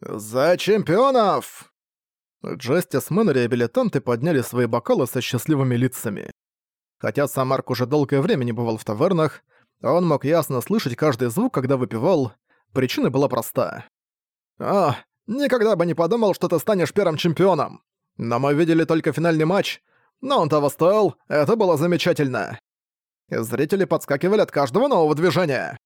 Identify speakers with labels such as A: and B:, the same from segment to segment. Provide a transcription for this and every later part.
A: «За чемпионов!» Джастисмен и реабилитанты подняли свои бокалы со счастливыми лицами. Хотя сам Марк уже долгое время не бывал в тавернах, он мог ясно слышать каждый звук, когда выпивал. Причина была проста. «А, никогда бы не подумал, что ты станешь первым чемпионом. Но мы видели только финальный матч, но он того стоил, это было замечательно. Зрители подскакивали от каждого нового движения.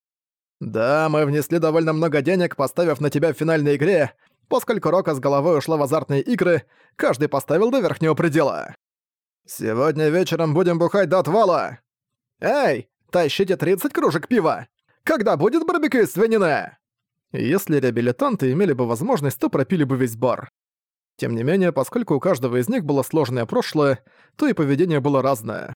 A: Да, мы внесли довольно много денег, поставив на тебя в финальной игре, поскольку Рока с головой ушла в азартные игры, каждый поставил до верхнего предела. Сегодня вечером будем бухать до отвала. Эй, тащите 30 кружек пива. Когда будет барбекю из свинины? Если реабилитанты имели бы возможность, то пропили бы весь бар. Тем не менее, поскольку у каждого из них было сложное прошлое, то и поведение было разное.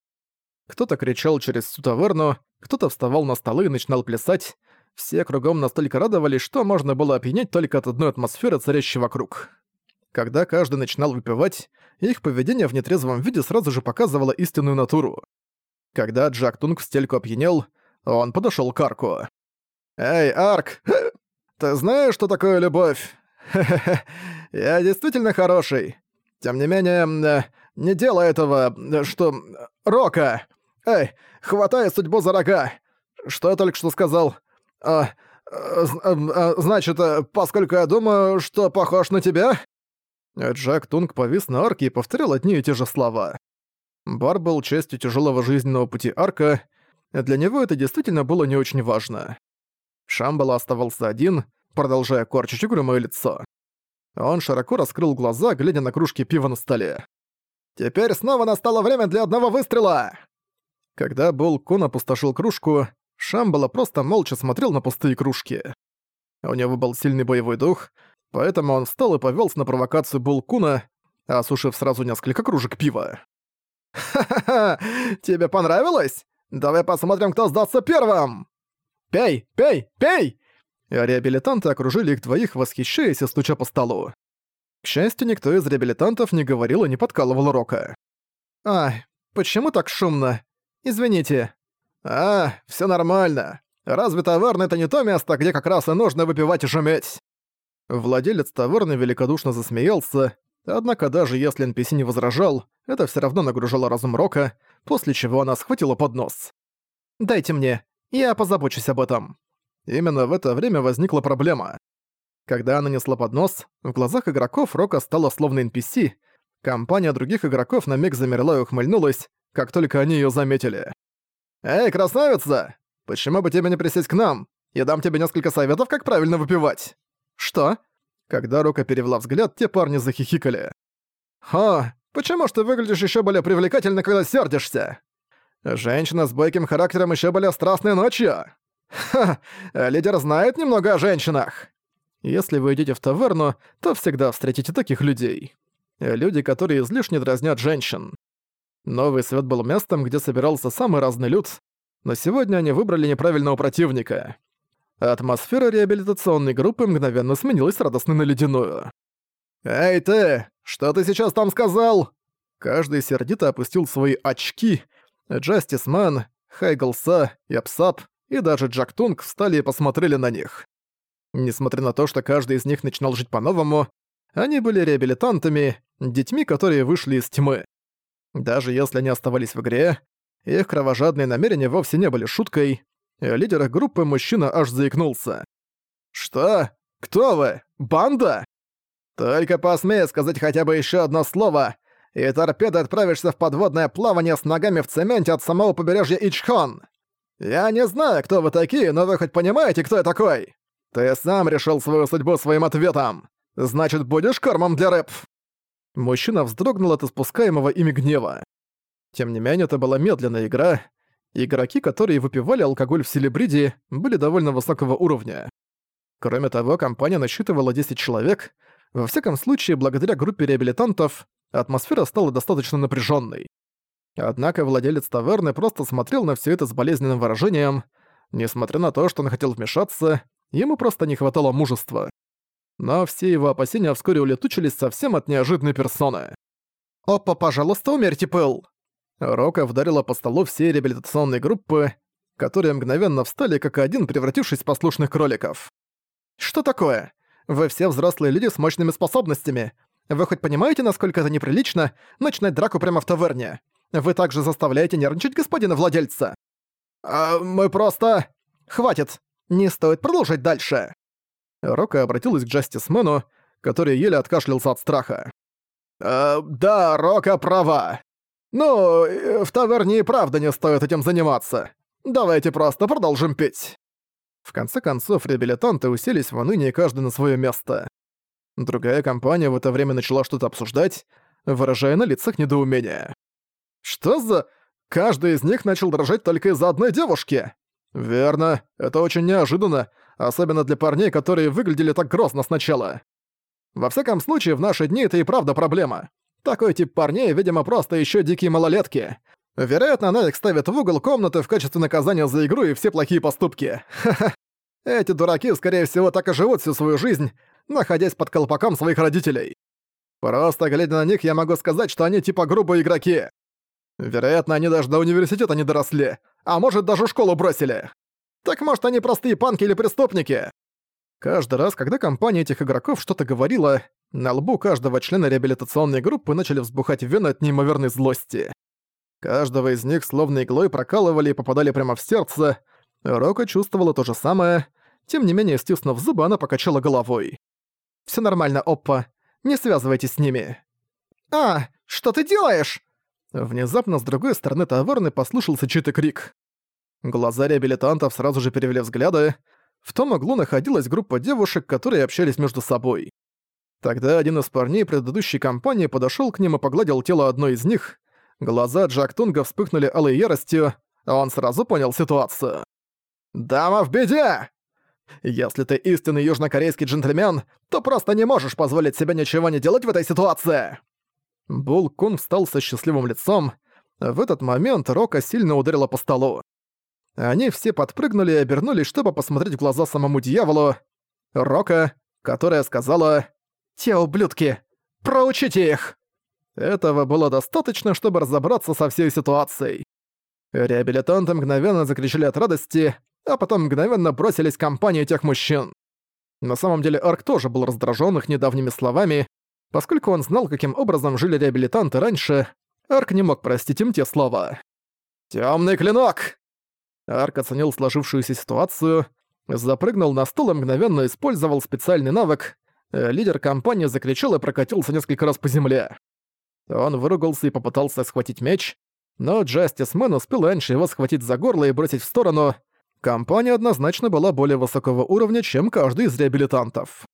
A: Кто-то кричал через всю таверну, кто-то вставал на столы и начинал плясать. Все кругом настолько радовались, что можно было опьянеть только от одной атмосферы, царящей вокруг. Когда каждый начинал выпивать, их поведение в нетрезвом виде сразу же показывало истинную натуру. Когда Джак Тунг в стельку опьянел, он подошёл к Арку. «Эй, Арк, ты знаешь, что такое любовь? Я действительно хороший. Тем не менее, э, не делай этого, э, что... Рока! Эй, хватай судьбу за рога! Что я только что сказал? А, а, а, значит, поскольку я думаю, что похож на тебя?» Джек Тунг повис на арке и повторял одни и те же слова. Бар был частью тяжелого жизненного пути арка, для него это действительно было не очень важно. Шамбала оставался один, продолжая корчить угрюмое лицо. Он широко раскрыл глаза, глядя на кружки пива на столе. «Теперь снова настало время для одного выстрела!» Когда Бол Кун опустошил кружку, Шамбала просто молча смотрел на пустые кружки. У него был сильный боевой дух, поэтому он встал и повелся на провокацию Булкуна, осушив сразу несколько кружек пива. «Ха-ха-ха! Тебе понравилось? Давай посмотрим, кто сдастся первым!» «Пей! Пей! Пей!» Реабилитанты окружили их двоих, восхищаясь и стуча по столу. К счастью, никто из реабилитантов не говорил и не подкалывал Рока. «А, почему так шумно? Извините». «А, всё нормально. Разве таверна — это не то место, где как раз и нужно выпивать и шуметь?» Владелец таверны великодушно засмеялся, однако даже если NPC не возражал, это всё равно нагружало разум Рока, после чего она схватила поднос. «Дайте мне, я позабочусь об этом». Именно в это время возникла проблема. Когда она несла поднос, в глазах игроков Рока стала словно NPC, компания других игроков на миг замерла и ухмыльнулась, как только они её заметили. «Эй, красавица! Почему бы тебе не присесть к нам? Я дам тебе несколько советов, как правильно выпивать». «Что?» Когда Рока перевела взгляд, те парни захихикали. «О, почему ж ты выглядишь ещё более привлекательно, когда сердишься? Женщина с бойким характером ещё более страстной ночью. Ха, лидер знает немного о женщинах. Если вы идете в таверну, то всегда встретите таких людей. Люди, которые излишне дразнят женщин. Новый свет был местом, где собирался самый разный люд, но сегодня они выбрали неправильного противника. Атмосфера реабилитационной группы мгновенно сменилась радостно на ледяную. «Эй ты, что ты сейчас там сказал?» Каждый сердито опустил свои очки. Джастисман, Хайглса, Япсап и даже Джак Тунг встали и посмотрели на них. Несмотря на то, что каждый из них начинал жить по-новому, они были реабилитантами, детьми, которые вышли из тьмы. Даже если они оставались в игре, их кровожадные намерения вовсе не были шуткой. Лидер группы мужчина аж заикнулся. «Что? Кто вы? Банда?» «Только посмей сказать хотя бы еще одно слово, и торпедой отправишься в подводное плавание с ногами в цементе от самого побережья Ичхон!» «Я не знаю, кто вы такие, но вы хоть понимаете, кто я такой? Ты сам решил свою судьбу своим ответом. Значит, будешь кормом для рэп?» Мужчина вздрогнул от испускаемого ими гнева. Тем не менее, это была медленная игра. Игроки, которые выпивали алкоголь в Селебриде, были довольно высокого уровня. Кроме того, компания насчитывала 10 человек. Во всяком случае, благодаря группе реабилитантов, атмосфера стала достаточно напряженной. Однако владелец таверны просто смотрел на все это с болезненным выражением. Несмотря на то, что он хотел вмешаться, ему просто не хватало мужества. Но все его опасения вскоре улетучились совсем от неожиданной персоны. «Опа, пожалуйста, умерьте пыл!» Рока вдарила по столу все реабилитационные группы, которые мгновенно встали как один, превратившись в послушных кроликов. «Что такое? Вы все взрослые люди с мощными способностями. Вы хоть понимаете, насколько это неприлично начинать драку прямо в таверне? Вы также заставляете нервничать господина владельца. А мы просто... Хватит. Не стоит продолжать дальше. Рока обратилась к Джастисмену, который еле откашлялся от страха. «Э, «Да, Рока права. Ну, э, в таверне и правда не стоит этим заниматься. Давайте просто продолжим пить». В конце концов, реабилитанты уселись в уныние каждый на свое место. Другая компания в это время начала что-то обсуждать, выражая на лицах недоумение. «Что за...» Каждый из них начал дрожать только из-за одной девушки. Верно, это очень неожиданно, особенно для парней, которые выглядели так грозно сначала. Во всяком случае, в наши дни это и правда проблема. Такой тип парней, видимо, просто еще дикие малолетки. Вероятно, она их ставит в угол комнаты в качестве наказания за игру и все плохие поступки. Ха-ха. Эти дураки, скорее всего, так и живут всю свою жизнь, находясь под колпаком своих родителей. Просто глядя на них, я могу сказать, что они типа грубые игроки. Вероятно, они даже до университета не доросли, а может, даже школу бросили. Так может, они простые панки или преступники? Каждый раз, когда компания этих игроков что-то говорила, на лбу каждого члена реабилитационной группы начали взбухать вены от неимоверной злости. Каждого из них словно иглой прокалывали и попадали прямо в сердце. Рока чувствовала то же самое. Тем не менее, стиснув зубы, она покачала головой. «Всё нормально, Оппа. Не связывайтесь с ними». «А, что ты делаешь?» Внезапно с другой стороны таверны послышался чей-то крик. Глаза реабилитантов сразу же перевели взгляды. В том углу находилась группа девушек, которые общались между собой. Тогда один из парней предыдущей компании подошёл к ним и погладил тело одной из них. Глаза Джак Тунга вспыхнули алой яростью, а он сразу понял ситуацию. «Дама в беде!» «Если ты истинный южнокорейский джентльмен, то просто не можешь позволить себе ничего не делать в этой ситуации!» Бул Кун встал со счастливым лицом. В этот момент Рока сильно ударила по столу. Они все подпрыгнули и обернулись, чтобы посмотреть в глаза самому дьяволу. Рока, которая сказала «Те ублюдки! Проучите их!» Этого было достаточно, чтобы разобраться со всей ситуацией. Реабилитанты мгновенно закричали от радости, а потом мгновенно бросились к компании тех мужчин. На самом деле Арк тоже был раздражен их недавними словами, Поскольку он знал, каким образом жили реабилитанты раньше, Арк не мог простить им те слова. «Тёмный клинок!» Арк оценил сложившуюся ситуацию, запрыгнул на стол и мгновенно использовал специальный навык. Лидер компании закричал и прокатился несколько раз по земле. Он выругался и попытался схватить меч, но Джастис Мэн успел раньше его схватить за горло и бросить в сторону. Компания однозначно была более высокого уровня, чем каждый из реабилитантов.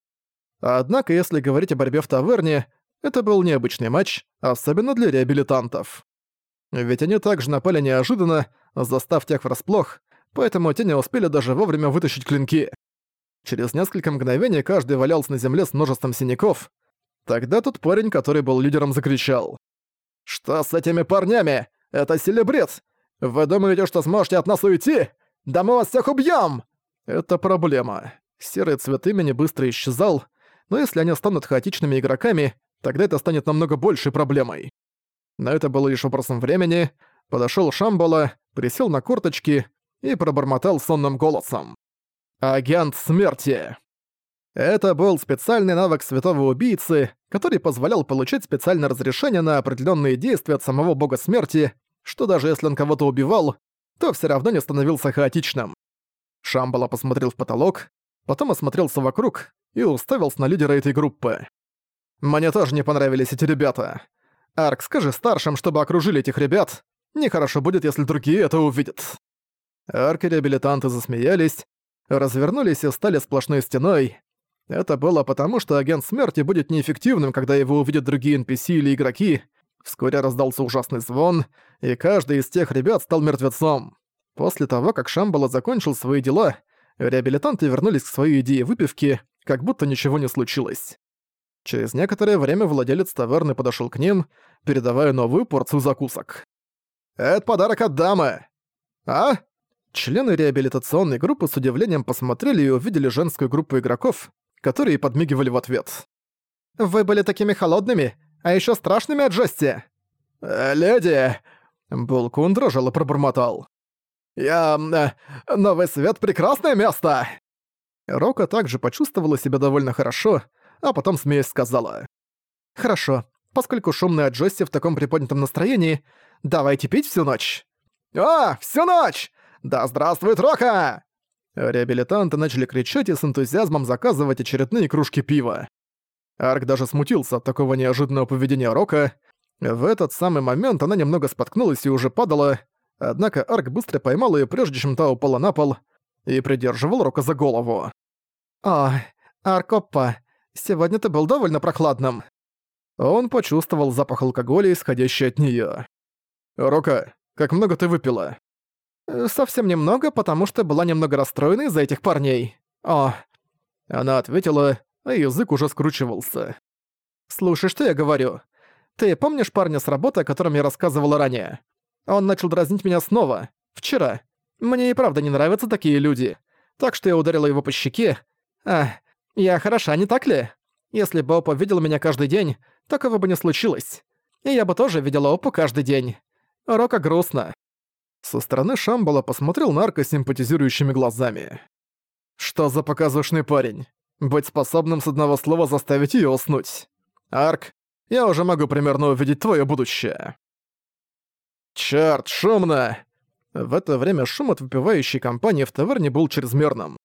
A: Однако, если говорить о борьбе в таверне, это был необычный матч, особенно для реабилитантов. Ведь они также напали неожиданно, застав тех врасплох, поэтому те не успели даже вовремя вытащить клинки. Через несколько мгновений каждый валялся на земле с множеством синяков. Тогда тот парень, который был лидером, закричал. «Что с этими парнями? Это селебрит! Вы думаете, что сможете от нас уйти? Да мы вас всех убьем! Это проблема. Серый цвет имени быстро исчезал, но если они станут хаотичными игроками, тогда это станет намного большей проблемой. Но это было лишь вопросом времени. Подошёл Шамбала, присел на корточки и пробормотал сонным голосом. «Агент смерти!» Это был специальный навык святого убийцы, который позволял получить специальное разрешение на определенные действия от самого бога смерти, что даже если он кого-то убивал, то все равно не становился хаотичным. Шамбала посмотрел в потолок, потом осмотрелся вокруг и уставился на лидера этой группы. «Мне тоже не понравились эти ребята. Арк, скажи старшим, чтобы окружили этих ребят. Нехорошо будет, если другие это увидят». Арк и реабилитанты засмеялись, развернулись и стали сплошной стеной. Это было потому, что агент смерти будет неэффективным, когда его увидят другие NPC или игроки. Вскоре раздался ужасный звон, и каждый из тех ребят стал мертвецом. После того, как Шамбала закончил свои дела, реабилитанты вернулись к своей идее выпивки, как будто ничего не случилось. Через некоторое время владелец таверны подошёл к ним, передавая новую порцию закусок. «Это подарок от дамы!» «А?» Члены реабилитационной группы с удивлением посмотрели и увидели женскую группу игроков, которые подмигивали в ответ. «Вы были такими холодными, а ещё страшными от жести!» «Э, «Леди!» Булкун дрожал и пробормотал. «Я... Э, Новый Свет — прекрасное место!» Рока также почувствовала себя довольно хорошо, а потом смеясь сказала. «Хорошо, поскольку шумный от Джосси в таком приподнятом настроении, давайте пить всю ночь». «А, всю ночь! Да здравствует Рока!» Реабилитанты начали кричать и с энтузиазмом заказывать очередные кружки пива. Арк даже смутился от такого неожиданного поведения Рока. В этот самый момент она немного споткнулась и уже падала, однако Арк быстро поймал ее, прежде чем та упала на пол, и придерживал Рока за голову. «О, Аркоппа, сегодня ты был довольно прохладным». Он почувствовал запах алкоголя, исходящий от неё. «Рока, как много ты выпила?» «Э, «Совсем немного, потому что была немного расстроена из-за этих парней. О...» Она ответила, а язык уже скручивался. «Слушай, что я говорю? Ты помнишь парня с работы, о котором я рассказывала ранее? Он начал дразнить меня снова. Вчера. Мне и правда не нравятся такие люди. Так что я ударила его по щеке. А, я хороша, не так ли? Если бы Опа видел меня каждый день, такого бы не случилось. И я бы тоже видела Опу каждый день. Рока грустно. Со стороны Шамбала посмотрел на Арка симпатизирующими глазами. «Что за показушный парень? Быть способным с одного слова заставить её уснуть. Арк, я уже могу примерно увидеть твоё будущее». «Чёрт, шумно!» В это время шум от выпивающей компании в таверне был чрезмерным.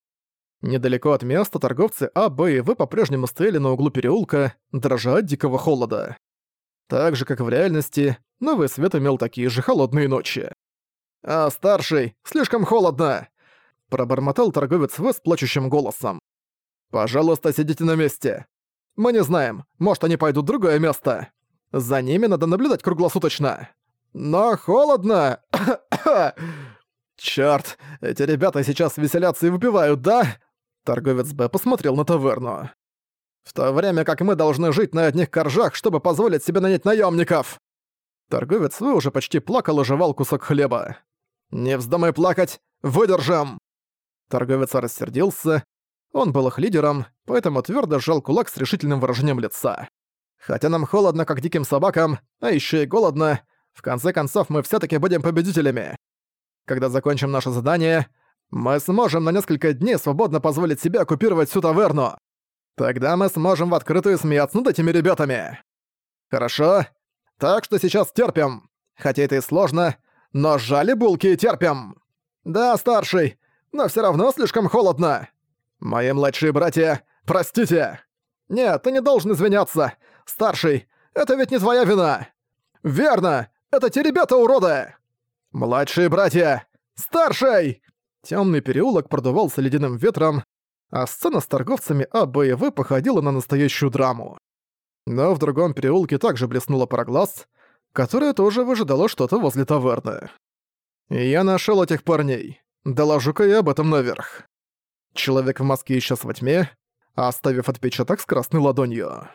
A: Недалеко от места торговцы А, Б и В по-прежнему стояли на углу переулка, дрожа от дикого холода. Так же, как в реальности, Новый Свет имел такие же холодные ночи. «А, старший, слишком холодно!» Пробормотал торговец В с плачущим голосом. «Пожалуйста, сидите на месте. Мы не знаем, может, они пойдут в другое место. За ними надо наблюдать круглосуточно. Но холодно! Чёрт, эти ребята сейчас веселятся и выпивают, да?» Торговец Б посмотрел на таверну. «В то время как мы должны жить на одних коржах, чтобы позволить себе нанять наемников. Торговец В уже почти плакал и жевал кусок хлеба. «Не вздумай плакать! Выдержим!» Торговец рассердился. Он был их лидером, поэтому твердо сжал кулак с решительным выражением лица. «Хотя нам холодно, как диким собакам, а еще и голодно, в конце концов мы все таки будем победителями. Когда закончим наше задание, мы сможем на несколько дней свободно позволить себе оккупировать всю таверну. Тогда мы сможем в открытую смеяться над этими ребятами. Хорошо? Так что сейчас терпим. Хотя это и сложно, но жали булки и терпим. Да, старший, но все равно слишком холодно. Мои младшие братья, простите. Нет, ты не должен извиняться. Старший, это ведь не твоя вина. Верно, это те ребята-уроды. Младшие братья, старший. Темный переулок продувался ледяным ветром, а сцена с торговцами А, Б и В походила на настоящую драму. Но в другом переулке также блеснула пароглаз, которая тоже выжидала что-то возле таверны. «Я нашел этих парней. Доложу-ка я об этом наверх». Человек в маске исчез во тьме, оставив отпечаток с красной ладонью.